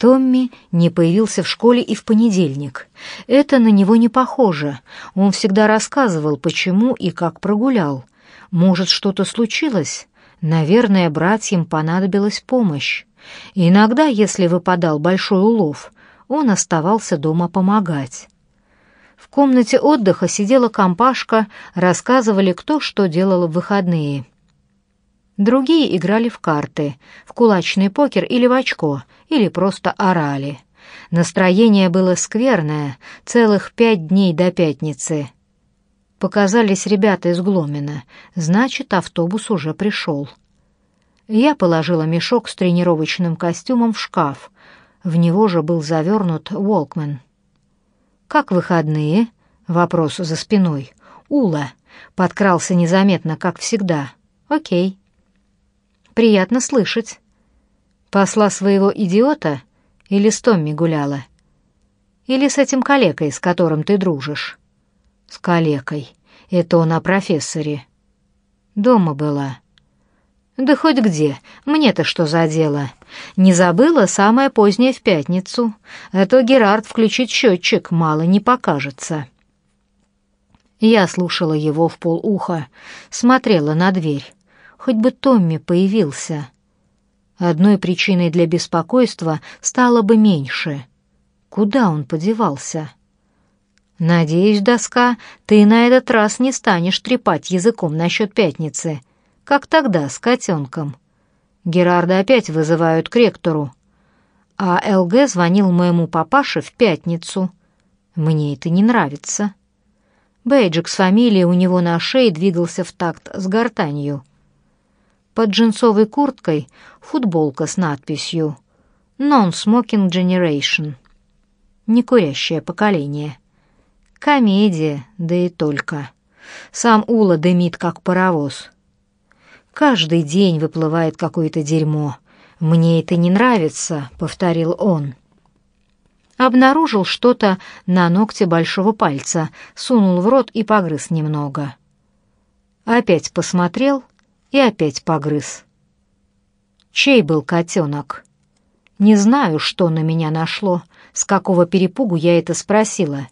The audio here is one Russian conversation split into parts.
Томми не появился в школе и в понедельник. Это на него не похоже. Он всегда рассказывал, почему и как прогулял. Может, что-то случилось? Наверное, братьям понадобилась помощь. Иногда, если выпадал большой улов, он оставался дома помогать. В комнате отдыха сидела компашка, рассказывали, кто что делал в выходные. Другие играли в карты, в кулачный покер или в очко, или просто орали. Настроение было скверное, целых пять дней до пятницы. Показались ребята из Гломина, значит, автобус уже пришел. Я положила мешок с тренировочным костюмом в шкаф. В него же был завернут Волкман. «Как выходные?» — вопрос за спиной. «Ула!» — подкрался незаметно, как всегда. «Окей». «Приятно слышать». «Посла своего идиота или с Томми гуляла?» «Или с этим калекой, с которым ты дружишь?» «С калекой. Это он о профессоре». «Дома была». «Да хоть где. Мне-то что за дело? Не забыла самое позднее в пятницу. А то Герард включит счетчик, мало не покажется». Я слушала его в полуха, смотрела на дверь. Хоть бы Томми появился. Одной причиной для беспокойства стало бы меньше. Куда он подевался? «Надеюсь, доска, ты на этот раз не станешь трепать языком насчет пятницы», как тогда с котенком. Герарда опять вызывают к ректору. А ЛГ звонил моему папаше в пятницу. Мне это не нравится. Бейджик с фамилией у него на шее двигался в такт с гортанью. Под джинсовой курткой футболка с надписью «Non-Smoking Generation» — «Некурящее поколение». Комедия, да и только. Сам Ула дымит, как паровоз. Каждый день выплывает какое-то дерьмо. Мне это не нравится, повторил он. Обнаружил что-то на ногте большого пальца, сунул в рот и погрыз немного. Опять посмотрел и опять погрыз. Чей был котенок? Не знаю, что на меня нашло, с какого перепугу я это спросила.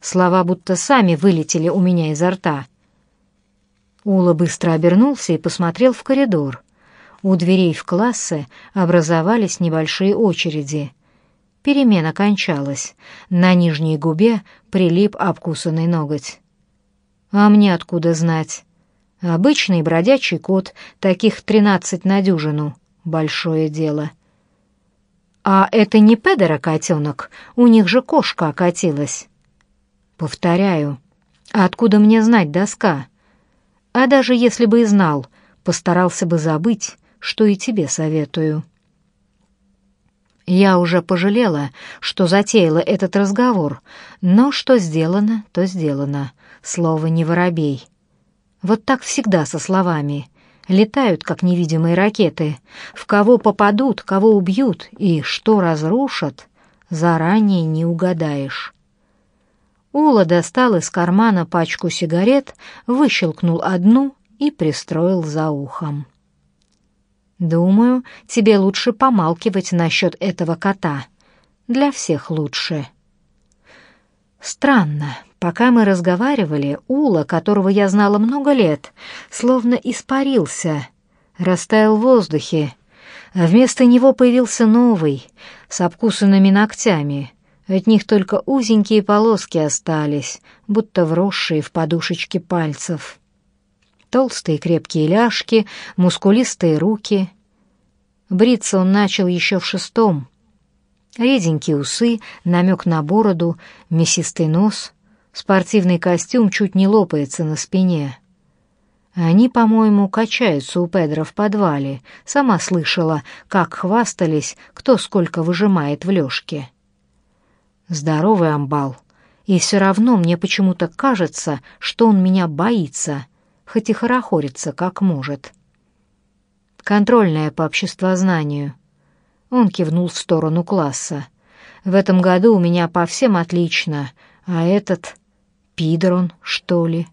Слова будто сами вылетели у меня изо рта. Ула быстро обернулся и посмотрел в коридор. У дверей в классы образовались небольшие очереди. Перемена кончалась. На нижней губе прилип обкусанный ноготь. А мне откуда знать? Обычный бродячий кот, таких тринадцать на дюжину. Большое дело. А это не Педера котенок, у них же кошка окатилась. Повторяю, а откуда мне знать доска? А даже если бы и знал, постарался бы забыть, что и тебе советую. Я уже пожалела, что затеяла этот разговор, но что сделано, то сделано. Слово не воробей. Вот так всегда со словами. Летают, как невидимые ракеты. В кого попадут, кого убьют и что разрушат, заранее не угадаешь. Ула достал из кармана пачку сигарет, выщелкнул одну и пристроил за ухом. «Думаю, тебе лучше помалкивать насчет этого кота. Для всех лучше». Странно, пока мы разговаривали, Ула, которого я знала много лет, словно испарился, растаял в воздухе, а вместо него появился новый, с обкусанными ногтями — от них только узенькие полоски остались, будто вросшие в подушечки пальцев. Толстые крепкие ляжки, мускулистые руки. Бриться он начал еще в шестом. Реденькие усы, намек на бороду, мясистый нос. Спортивный костюм чуть не лопается на спине. Они, по-моему, качаются у Педро в подвале. Сама слышала, как хвастались, кто сколько выжимает в лёжке. Здоровый амбал. И все равно мне почему-то кажется, что он меня боится, хоть и хорохорится, как может. Контрольная по обществознанию. Он кивнул в сторону класса. В этом году у меня по всем отлично, а этот пидрон, что ли?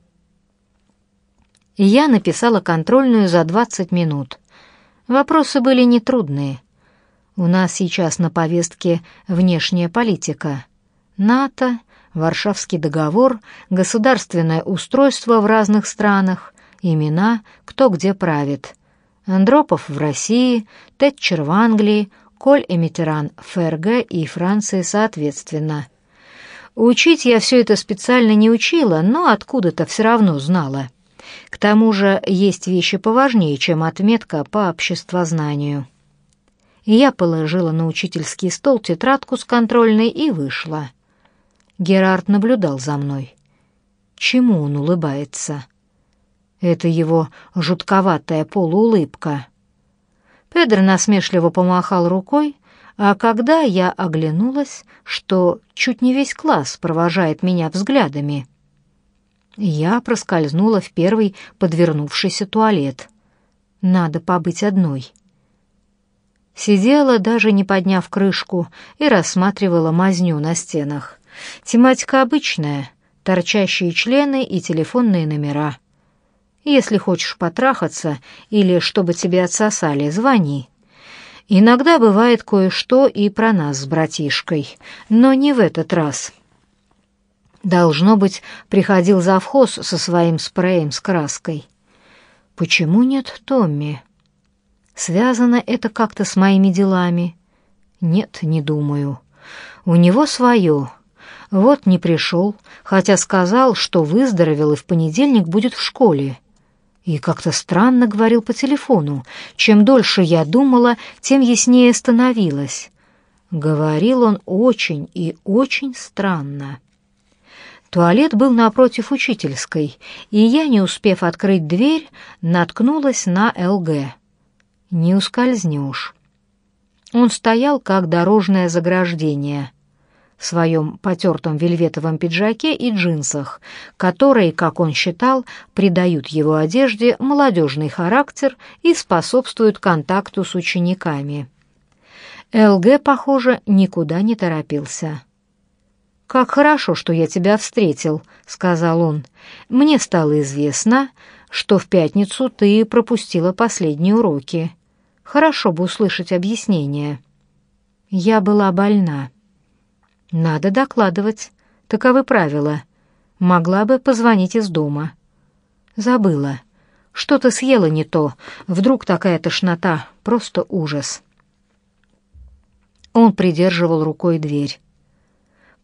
Я написала контрольную за двадцать минут. Вопросы были нетрудные. У нас сейчас на повестке внешняя политика. НАТО, Варшавский договор, государственное устройство в разных странах, имена, кто где правит. Андропов в России, Тэтчер в Англии, Коль и Митеран ФРГ и Франции соответственно. Учить я все это специально не учила, но откуда-то все равно знала. К тому же есть вещи поважнее, чем отметка по обществознанию. Я положила на учительский стол тетрадку с контрольной и вышла. Герард наблюдал за мной. Чему он улыбается? Это его жутковатая полуулыбка. Педро насмешливо помахал рукой, а когда я оглянулась, что чуть не весь класс провожает меня взглядами, я проскользнула в первый подвернувшийся туалет. Надо побыть одной. Сидела, даже не подняв крышку, и рассматривала мазню на стенах. Тематика обычная — торчащие члены и телефонные номера. Если хочешь потрахаться или чтобы тебе отсосали, звони. Иногда бывает кое-что и про нас с братишкой, но не в этот раз. Должно быть, приходил завхоз со своим спреем с краской. Почему нет Томми? Связано это как-то с моими делами? Нет, не думаю. У него свое. Вот не пришел, хотя сказал, что выздоровел и в понедельник будет в школе. И как-то странно говорил по телефону. Чем дольше я думала, тем яснее становилось. Говорил он очень и очень странно. Туалет был напротив учительской, и я, не успев открыть дверь, наткнулась на ЛГ. Не ускользнешь. Он стоял, как дорожное заграждение, в своем потертом вельветовом пиджаке и джинсах, которые, как он считал, придают его одежде молодежный характер и способствуют контакту с учениками. ЛГ, похоже, никуда не торопился. «Как хорошо, что я тебя встретил», — сказал он. «Мне стало известно, что в пятницу ты пропустила последние уроки. Хорошо бы услышать объяснение». «Я была больна». «Надо докладывать. Таковы правила. Могла бы позвонить из дома». «Забыла. Что-то съела не то. Вдруг такая тошнота. Просто ужас». Он придерживал рукой дверь.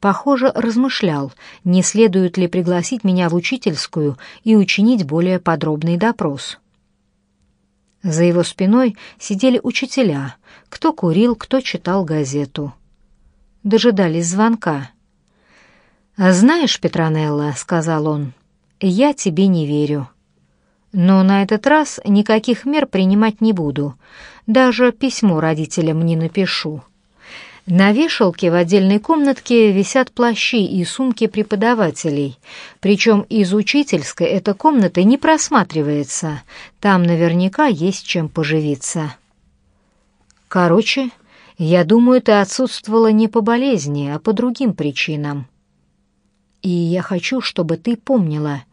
Похоже, размышлял, не следует ли пригласить меня в учительскую и учинить более подробный допрос. За его спиной сидели учителя, кто курил, кто читал газету. Дожидались звонка. «А «Знаешь, Петронелла», — сказал он, — «я тебе не верю. Но на этот раз никаких мер принимать не буду, даже письмо родителям не напишу». На вешалке в отдельной комнатке висят плащи и сумки преподавателей, причем из учительской эта комната не просматривается, там наверняка есть чем поживиться. Короче, я думаю, ты отсутствовала не по болезни, а по другим причинам. И я хочу, чтобы ты помнила,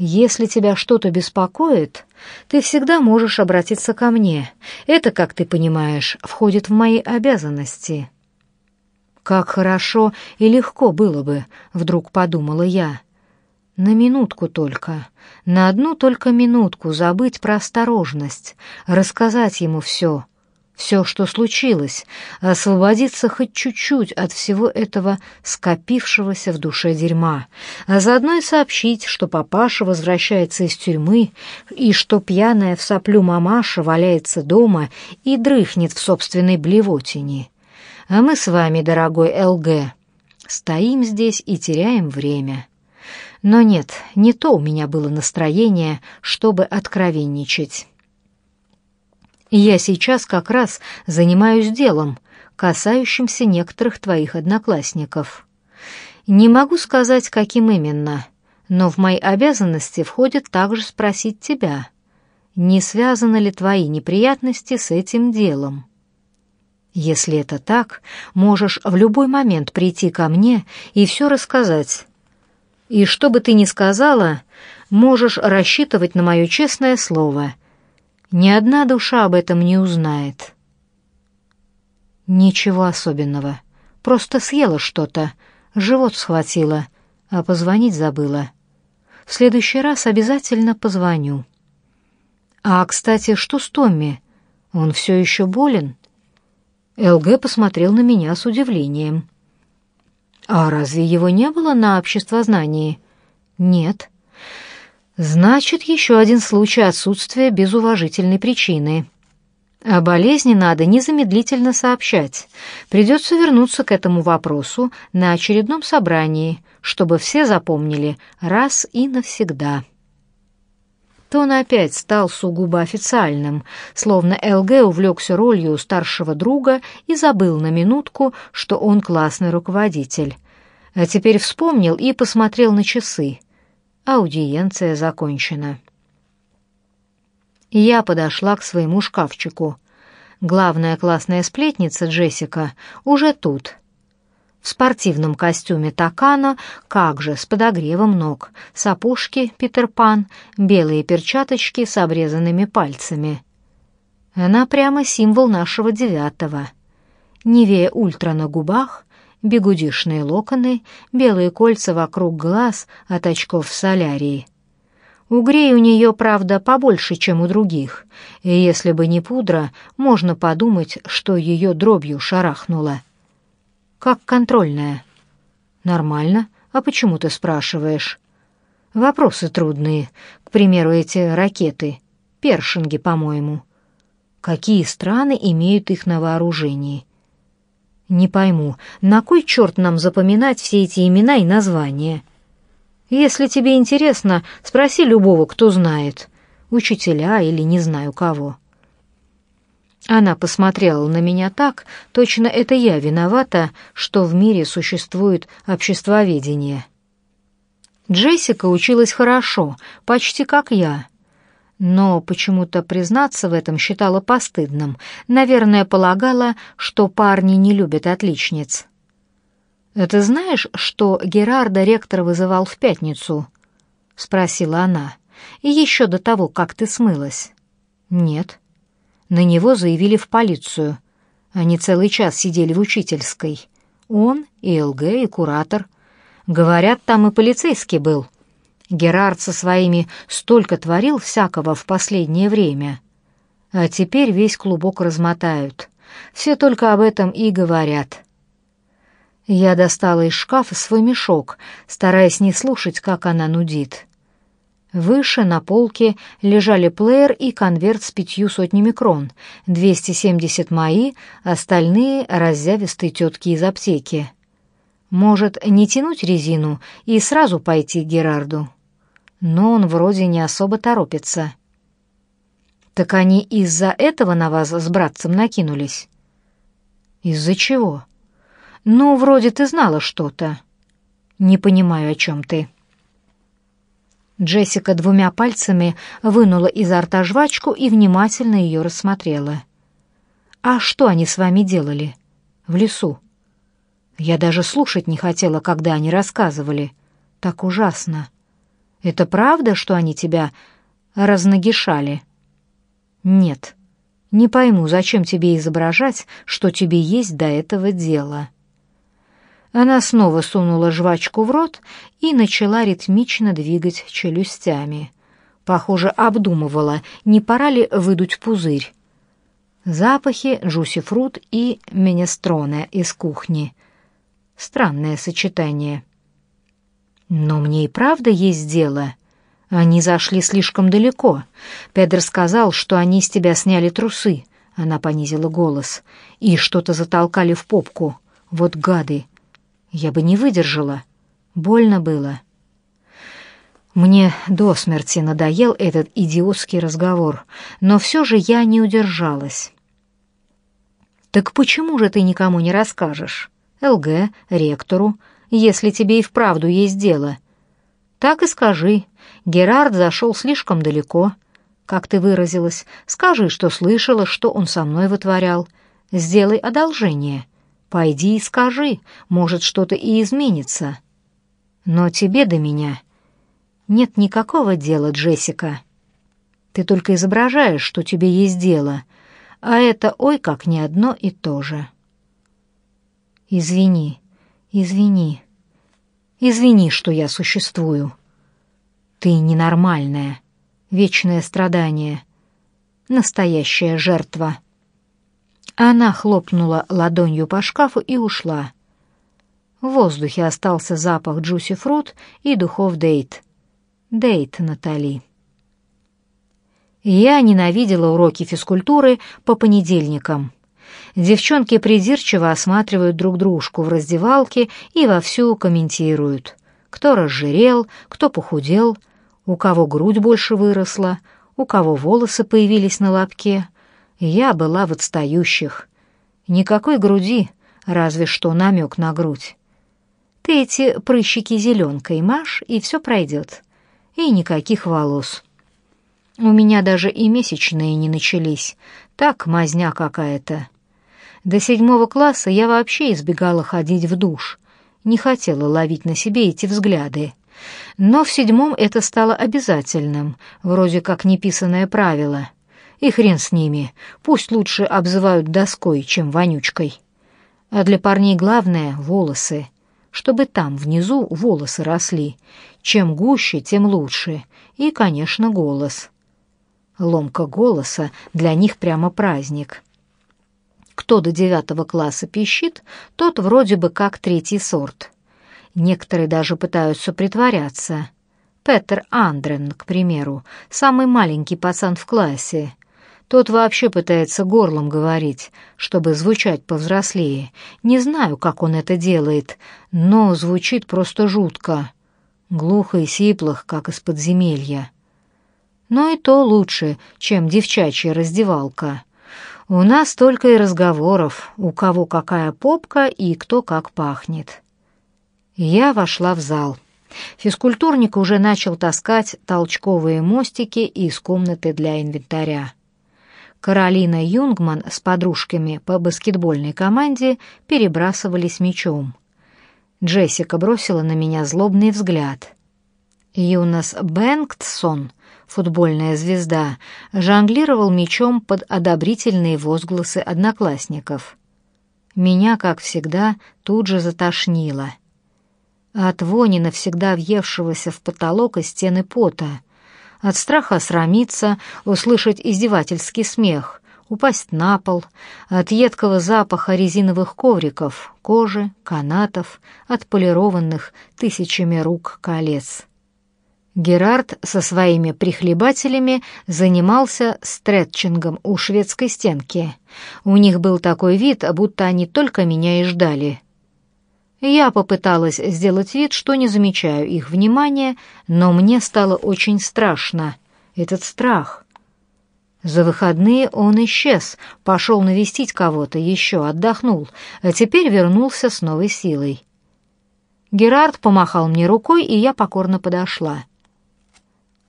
если тебя что-то беспокоит, ты всегда можешь обратиться ко мне. Это, как ты понимаешь, входит в мои обязанности». «Как хорошо и легко было бы», — вдруг подумала я. «На минутку только, на одну только минутку забыть про осторожность, рассказать ему все, все, что случилось, освободиться хоть чуть-чуть от всего этого скопившегося в душе дерьма, а заодно и сообщить, что папаша возвращается из тюрьмы и что пьяная в соплю мамаша валяется дома и дрыхнет в собственной блевотине. А мы с вами, дорогой ЛГ, стоим здесь и теряем время. Но нет, не то у меня было настроение, чтобы откровенничать. Я сейчас как раз занимаюсь делом, касающимся некоторых твоих одноклассников. Не могу сказать, каким именно, но в мои обязанности входит также спросить тебя, не связаны ли твои неприятности с этим делом. Если это так, можешь в любой момент прийти ко мне и все рассказать. И что бы ты ни сказала, можешь рассчитывать на мое честное слово — ни одна душа об этом не узнает. Ничего особенного. Просто съела что-то, живот схватила, а позвонить забыла. В следующий раз обязательно позвоню. А, кстати, что с Томми? Он все еще болен? ЛГ посмотрел на меня с удивлением. А разве его не было на обществознании? Нет. Значит, еще один случай отсутствия без уважительной причины. О болезни надо незамедлительно сообщать. Придется вернуться к этому вопросу на очередном собрании, чтобы все запомнили раз и навсегда. Тон опять стал сугубо официальным, словно ЛГ увлекся ролью старшего друга и забыл на минутку, что он классный руководитель. А теперь вспомнил и посмотрел на часы. Аудиенция закончена. Я подошла к своему шкафчику. Главная классная сплетница Джессика уже тут. В спортивном костюме Такана, как же, с подогревом ног, сапожки Питер Пан, белые перчаточки с обрезанными пальцами. Она прямо символ нашего девятого. Невея ультра на губах, бегудишные локоны, белые кольца вокруг глаз от очков в солярии — Угрей у нее, правда, побольше, чем у других, и если бы не пудра, можно подумать, что ее дробью шарахнуло. «Как контрольная?» «Нормально. А почему ты спрашиваешь?» «Вопросы трудные. К примеру, эти ракеты. Першинги, по-моему. Какие страны имеют их на вооружении?» «Не пойму, на кой черт нам запоминать все эти имена и названия?» Если тебе интересно, спроси любого, кто знает, учителя или не знаю кого. Она посмотрела на меня так, точно это я виновата, что в мире существует обществоведение. Джессика училась хорошо, почти как я. Но почему-то признаться в этом считала постыдным. Наверное, полагала, что парни не любят отличниц. «Ты знаешь, что Герарда ректор вызывал в пятницу?» — спросила она. «И еще до того, как ты смылась». «Нет». На него заявили в полицию. Они целый час сидели в учительской. Он, и ЛГ, и куратор. Говорят, там и полицейский был. Герард со своими столько творил всякого в последнее время. А теперь весь клубок размотают. Все только об этом и говорят. Я достала из шкафа свой мешок, стараясь не слушать, как она нудит. Выше на полке лежали плеер и конверт с пятью сотнями крон, 270 мои, остальные — раззявистые тетки из аптеки. Может, не тянуть резину и сразу пойти к Герарду? Но он вроде не особо торопится. Так они из-за этого на вас с братцем накинулись? Из-за чего? «Ну, вроде ты знала что-то». «Не понимаю, о чем ты». Джессика двумя пальцами вынула изо рта жвачку и внимательно ее рассмотрела. «А что они с вами делали?» «В лесу». Я даже слушать не хотела, когда они рассказывали. Так ужасно. «Это правда, что они тебя разногишали?» «Нет. Не пойму, зачем тебе изображать, что тебе есть до этого дела». Она снова сунула жвачку в рот и начала ритмично двигать челюстями. Похоже, обдумывала, не пора ли выдуть пузырь. Запахи джуси-фрут и менестроне из кухни. Странное сочетание. Но мне и правда есть дело. Они зашли слишком далеко. Педро сказал, что они с тебя сняли трусы. Она понизила голос. И что-то затолкали в попку. Вот гады. Я бы не выдержала. Больно было. Мне до смерти надоел этот идиотский разговор, но все же я не удержалась. «Так почему же ты никому не расскажешь? ЛГ, ректору, если тебе и вправду есть дело?» «Так и скажи. Герард зашел слишком далеко. Как ты выразилась, скажи, что слышала, что он со мной вытворял. Сделай одолжение. Пойди и скажи, может, что-то и изменится. Но тебе до меня нет никакого дела, Джессика. Ты только изображаешь, что тебе есть дело, а это ой как не одно и то же». Извини, извини, извини, что я существую. Ты ненормальная, вечное страдание, настоящая жертва. Она хлопнула ладонью по шкафу и ушла. В воздухе остался запах джуси фрут и духов дейт. Дейт Натали. Я ненавидела уроки физкультуры по понедельникам. Девчонки придирчиво осматривают друг дружку в раздевалке и вовсю комментируют. Кто разжирел, кто похудел, у кого грудь больше выросла, у кого волосы появились на лобке. Я была в отстающих. Никакой груди, разве что намек на грудь. Ты эти прыщики зеленкой машь, и все пройдет. И никаких волос. У меня даже и месячные не начались. Так мазня какая-то. До седьмого класса я вообще избегала ходить в душ. Не хотела ловить на себе эти взгляды. Но в седьмом это стало обязательным, вроде как неписанное правило. И хрен с ними, пусть лучше обзывают доской, чем вонючкой. А для парней главное — волосы. Чтобы там, внизу, волосы росли. Чем гуще, тем лучше. И, конечно, голос. Ломка голоса для них прямо праздник. Кто до девятого класса пищит, тот вроде бы как третий сорт. Некоторые даже пытаются притворяться. Петер Андрен, к примеру, самый маленький пацан в классе. Тот вообще пытается горлом говорить, чтобы звучать повзрослее. Не знаю, как он это делает, но звучит просто жутко. Глухо и сиплых, как из подземелья но и то лучше, чем девчачья раздевалка. У нас только и разговоров, у кого какая попка и кто как пахнет. Я вошла в зал. Физкультурник уже начал таскать толчковые мостики из комнаты для инвентаря. Каролина Юнгман с подружками по баскетбольной команде перебрасывались мячом. Джессика бросила на меня злобный взгляд. Юнас Бэнктсон футбольная звезда, жонглировал мячом под одобрительные возгласы одноклассников. Меня, как всегда, тут же затошнило. От вони навсегда въевшегося в потолок и стены пота, от страха срамиться, услышать издевательский смех, упасть на пол, от едкого запаха резиновых ковриков, кожи, канатов, отполированных тысячами рук колец. Герард со своими прихлебателями занимался стретчингом у шведской стенки. У них был такой вид, будто они только меня и ждали. Я попыталась сделать вид, что не замечаю их внимания, но мне стало очень страшно. Этот страх. За выходные он исчез, пошел навестить кого-то, еще отдохнул, а теперь вернулся с новой силой. Герард помахал мне рукой, и я покорно подошла.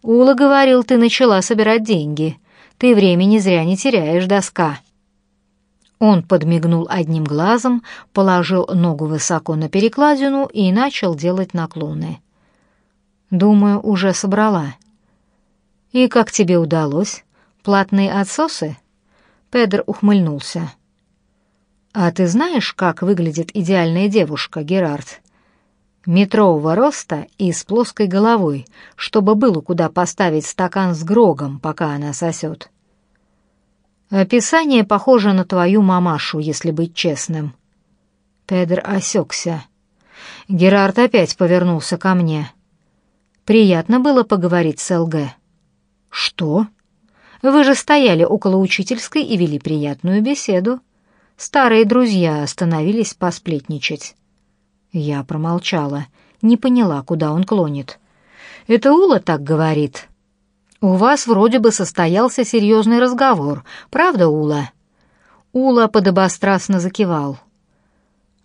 «Ула говорил, ты начала собирать деньги. Ты времени зря не теряешь, доска». Он подмигнул одним глазом, положил ногу высоко на перекладину и начал делать наклоны. «Думаю, уже собрала». «И как тебе удалось? Платные отсосы?» Педр ухмыльнулся. «А ты знаешь, как выглядит идеальная девушка, Герард?» Метрового роста и с плоской головой, чтобы было куда поставить стакан с грогом, пока она сосет. Описание похоже на твою мамашу, если быть честным. Педр осекся. Герард опять повернулся ко мне. Приятно было поговорить с ЛГ. Что? Вы же стояли около учительской и вели приятную беседу. Старые друзья остановились посплетничать. Я промолчала, не поняла, куда он клонит. «Это Ула так говорит?» «У вас вроде бы состоялся серьезный разговор, правда, Ула?» Ула подобострастно закивал.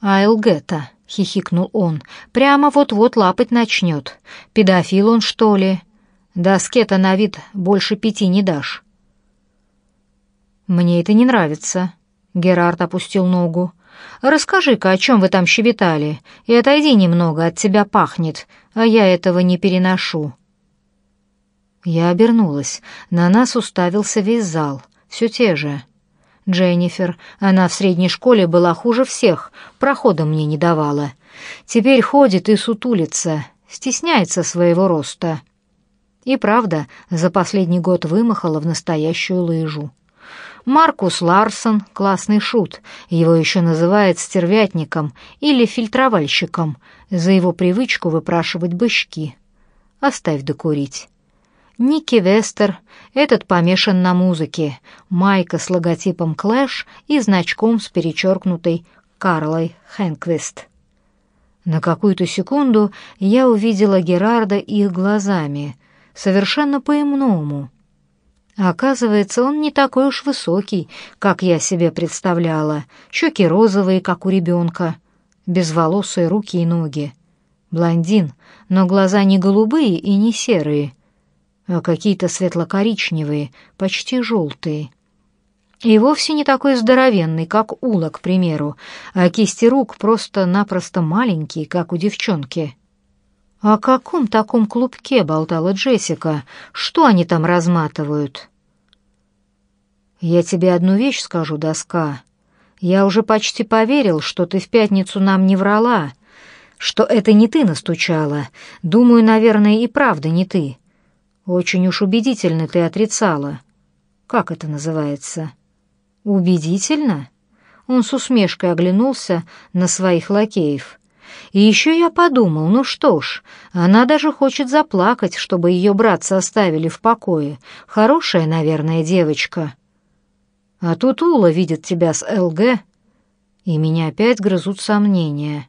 «Айлгета», — хихикнул он, — «прямо вот-вот лапать начнет. Педофил он, что ли? Доске-то на вид больше пяти не дашь». «Мне это не нравится», — Герард опустил ногу. Расскажи-ка, о чем вы там щебетали, и отойди немного, от тебя пахнет, а я этого не переношу». Я обернулась. На нас уставился весь зал. Все те же. Дженнифер. Она в средней школе была хуже всех, прохода мне не давала. Теперь ходит и сутулится, стесняется своего роста. И правда, за последний год вымахала в настоящую лыжу. Маркус Ларсон — классный шут, его еще называют стервятником или фильтровальщиком за его привычку выпрашивать бычки. Оставь докурить. Ники Вестер, этот помешан на музыке, майка с логотипом Клэш и значком с перечеркнутой Карлой Хэнквист. На какую-то секунду я увидела Герарда их глазами, совершенно по-иному. Оказывается, он не такой уж высокий, как я себе представляла, щеки розовые, как у ребенка, безволосые руки и ноги. Блондин, но глаза не голубые и не серые — а какие-то светло-коричневые, почти желтые. И вовсе не такой здоровенный, как Ула, к примеру, а кисти рук просто-напросто маленькие, как у девчонки. «О каком таком клубке?» — болтала Джессика. «Что они там разматывают?» «Я тебе одну вещь скажу, доска. Я уже почти поверил, что ты в пятницу нам не врала, что это не ты настучала. Думаю, наверное, и правда не ты. Очень уж убедительно ты отрицала. Как это называется? Убедительно? Он с усмешкой оглянулся на своих лакеев. И еще я подумал, ну что ж, она даже хочет заплакать, чтобы ее братца оставили в покое. Хорошая, наверное, девочка. А тут Ула видит тебя с ЛГ, и меня опять грызут сомнения.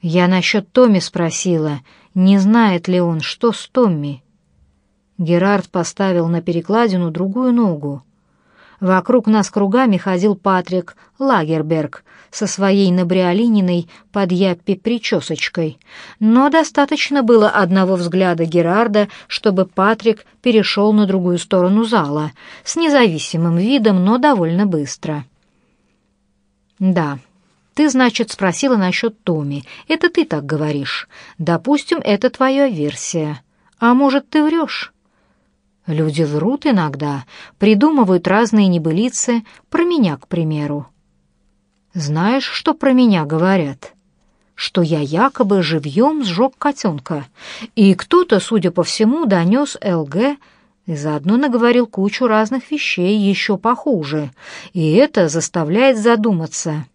Я насчет Томми спросила, не знает ли он, что с Томми. Герард поставил на перекладину другую ногу. Вокруг нас кругами ходил Патрик Лагерберг со своей набриолининой под яппи причесочкой. Но достаточно было одного взгляда Герарда, чтобы Патрик перешел на другую сторону зала, с независимым видом, но довольно быстро. «Да, ты, значит, спросила насчет Томи. Это ты так говоришь. Допустим, это твоя версия. А может, ты врешь?» Люди врут иногда, придумывают разные небылицы, про меня, к примеру. Знаешь, что про меня говорят? Что я якобы живьем сжег котенка, и кто-то, судя по всему, донес ЛГ и заодно наговорил кучу разных вещей еще похуже, и это заставляет задуматься.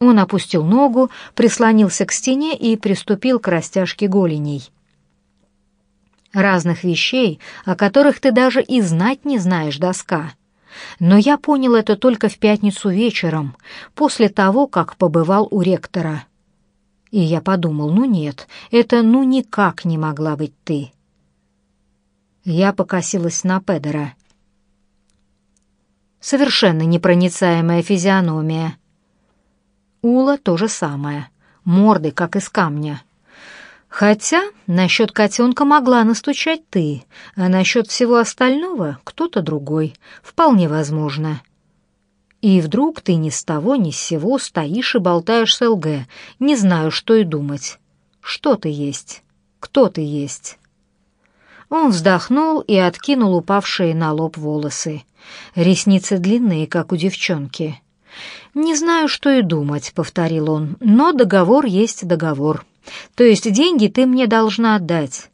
Он опустил ногу, прислонился к стене и приступил к растяжке голеней разных вещей, о которых ты даже и знать не знаешь, доска. Но я понял это только в пятницу вечером, после того, как побывал у ректора. И я подумал, ну нет, это ну никак не могла быть ты. Я покосилась на Педера. Совершенно непроницаемая физиономия. Ула то же самое, морды, как из камня. Хотя насчет котенка могла настучать ты, а насчет всего остального кто-то другой, вполне возможно. И вдруг ты ни с того ни с сего стоишь и болтаешь с ЛГ, не знаю, что и думать. Что ты есть? Кто ты есть?» Он вздохнул и откинул упавшие на лоб волосы. Ресницы длинные, как у девчонки. «Не знаю, что и думать», — повторил он, — «но договор есть договор». То есть деньги ты мне должна отдать.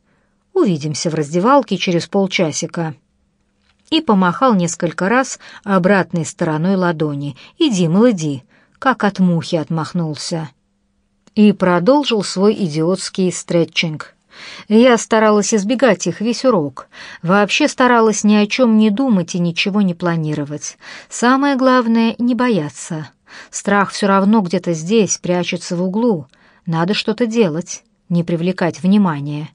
Увидимся в раздевалке через полчасика». И помахал несколько раз обратной стороной ладони. «Иди, мол, иди», как от мухи отмахнулся. И продолжил свой идиотский стретчинг. Я старалась избегать их весь урок. Вообще старалась ни о чем не думать и ничего не планировать. Самое главное — не бояться. Страх все равно где-то здесь, прячется в углу — надо что-то делать, не привлекать внимания.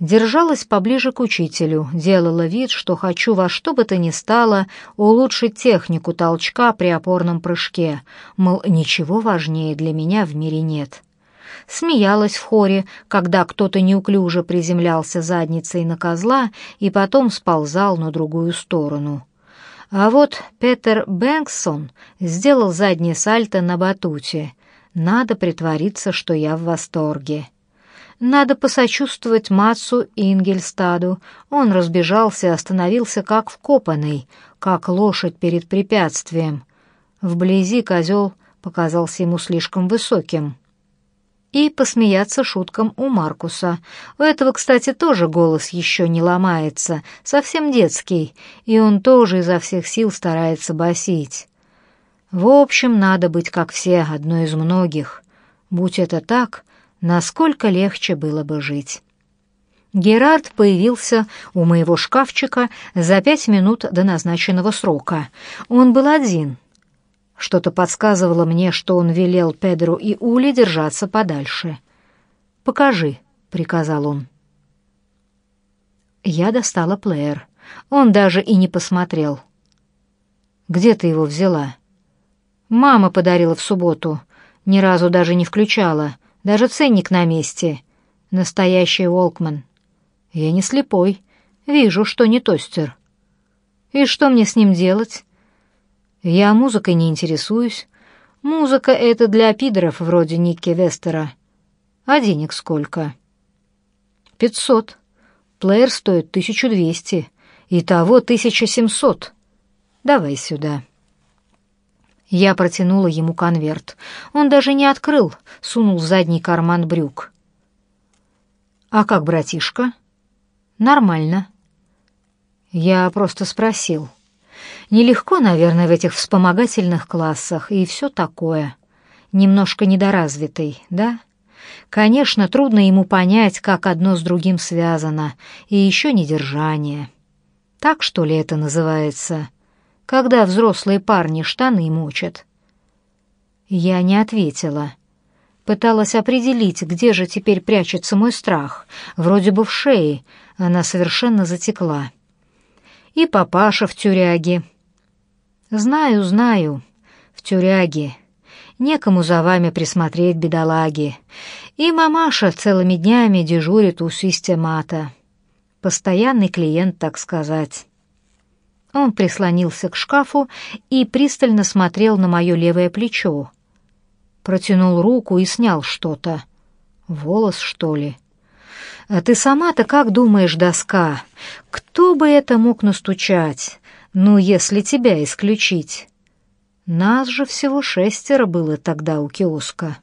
Держалась поближе к учителю, делала вид, что хочу во что бы то ни стало улучшить технику толчка при опорном прыжке, мол, ничего важнее для меня в мире нет. Смеялась в хоре, когда кто-то неуклюже приземлялся задницей на козла и потом сползал на другую сторону. А вот Петер Бэнксон сделал заднее сальто на батуте — надо притвориться, что я в восторге. Надо посочувствовать Мацу Ингельстаду. Он разбежался и остановился как вкопанный, как лошадь перед препятствием. Вблизи козел показался ему слишком высоким. И посмеяться шуткам у Маркуса. У этого, кстати, тоже голос еще не ломается, совсем детский, и он тоже изо всех сил старается басить. В общем, надо быть как все, одной из многих. Будь это так, насколько легче было бы жить. Герард появился у моего шкафчика за пять минут до назначенного срока. Он был один — что-то подсказывало мне, что он велел Педру и Уле держаться подальше. «Покажи», — приказал он. Я достала плеер. Он даже и не посмотрел. «Где ты его взяла?» «Мама подарила в субботу. Ни разу даже не включала. Даже ценник на месте. Настоящий Волкман. Я не слепой. Вижу, что не тостер. И что мне с ним делать?» Я музыкой не интересуюсь. Музыка — это для пидоров вроде Никки Вестера. А денег сколько? Пятьсот. Плеер стоит тысячу двести. Итого тысяча семьсот. Давай сюда. Я протянула ему конверт. Он даже не открыл, сунул в задний карман брюк. «А как, братишка?» «Нормально». Я просто спросил. Нелегко, наверное, в этих вспомогательных классах и все такое. Немножко недоразвитый, да? Конечно, трудно ему понять, как одно с другим связано, и еще недержание. Так, что ли, это называется? Когда взрослые парни штаны мочат? Я не ответила. Пыталась определить, где же теперь прячется мой страх. Вроде бы в шее, она совершенно затекла. И папаша в тюряге, «Знаю, знаю. В тюряге. Некому за вами присмотреть, бедолаги. И мамаша целыми днями дежурит у системата. Постоянный клиент, так сказать». Он прислонился к шкафу и пристально смотрел на мое левое плечо. Протянул руку и снял что-то. Волос, что ли? «А ты сама-то как думаешь, доска? Кто бы это мог настучать? Ну, если тебя исключить. Нас же всего шестеро было тогда у киоска.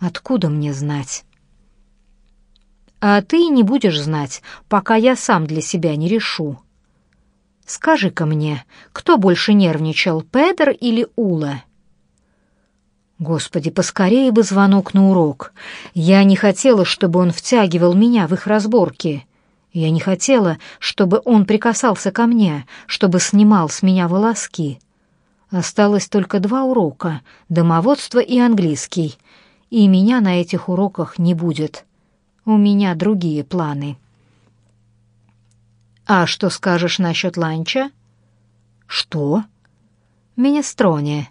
Откуда мне знать? А ты не будешь знать, пока я сам для себя не решу. Скажи-ка мне, кто больше нервничал, Педер или Ула? Господи, поскорее бы звонок на урок. Я не хотела, чтобы он втягивал меня в их разборки. Я не хотела, чтобы он прикасался ко мне, чтобы снимал с меня волоски. Осталось только два урока — домоводство и английский, и меня на этих уроках не будет. У меня другие планы. «А что скажешь насчет ланча?» «Что?» «Минестроне.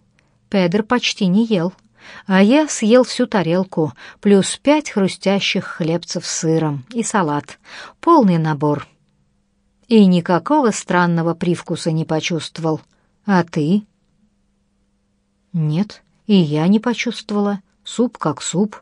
Педер почти не ел» а я съел всю тарелку, плюс пять хрустящих хлебцев с сыром и салат. Полный набор. И никакого странного привкуса не почувствовал. А ты? Нет, и я не почувствовала. Суп как суп.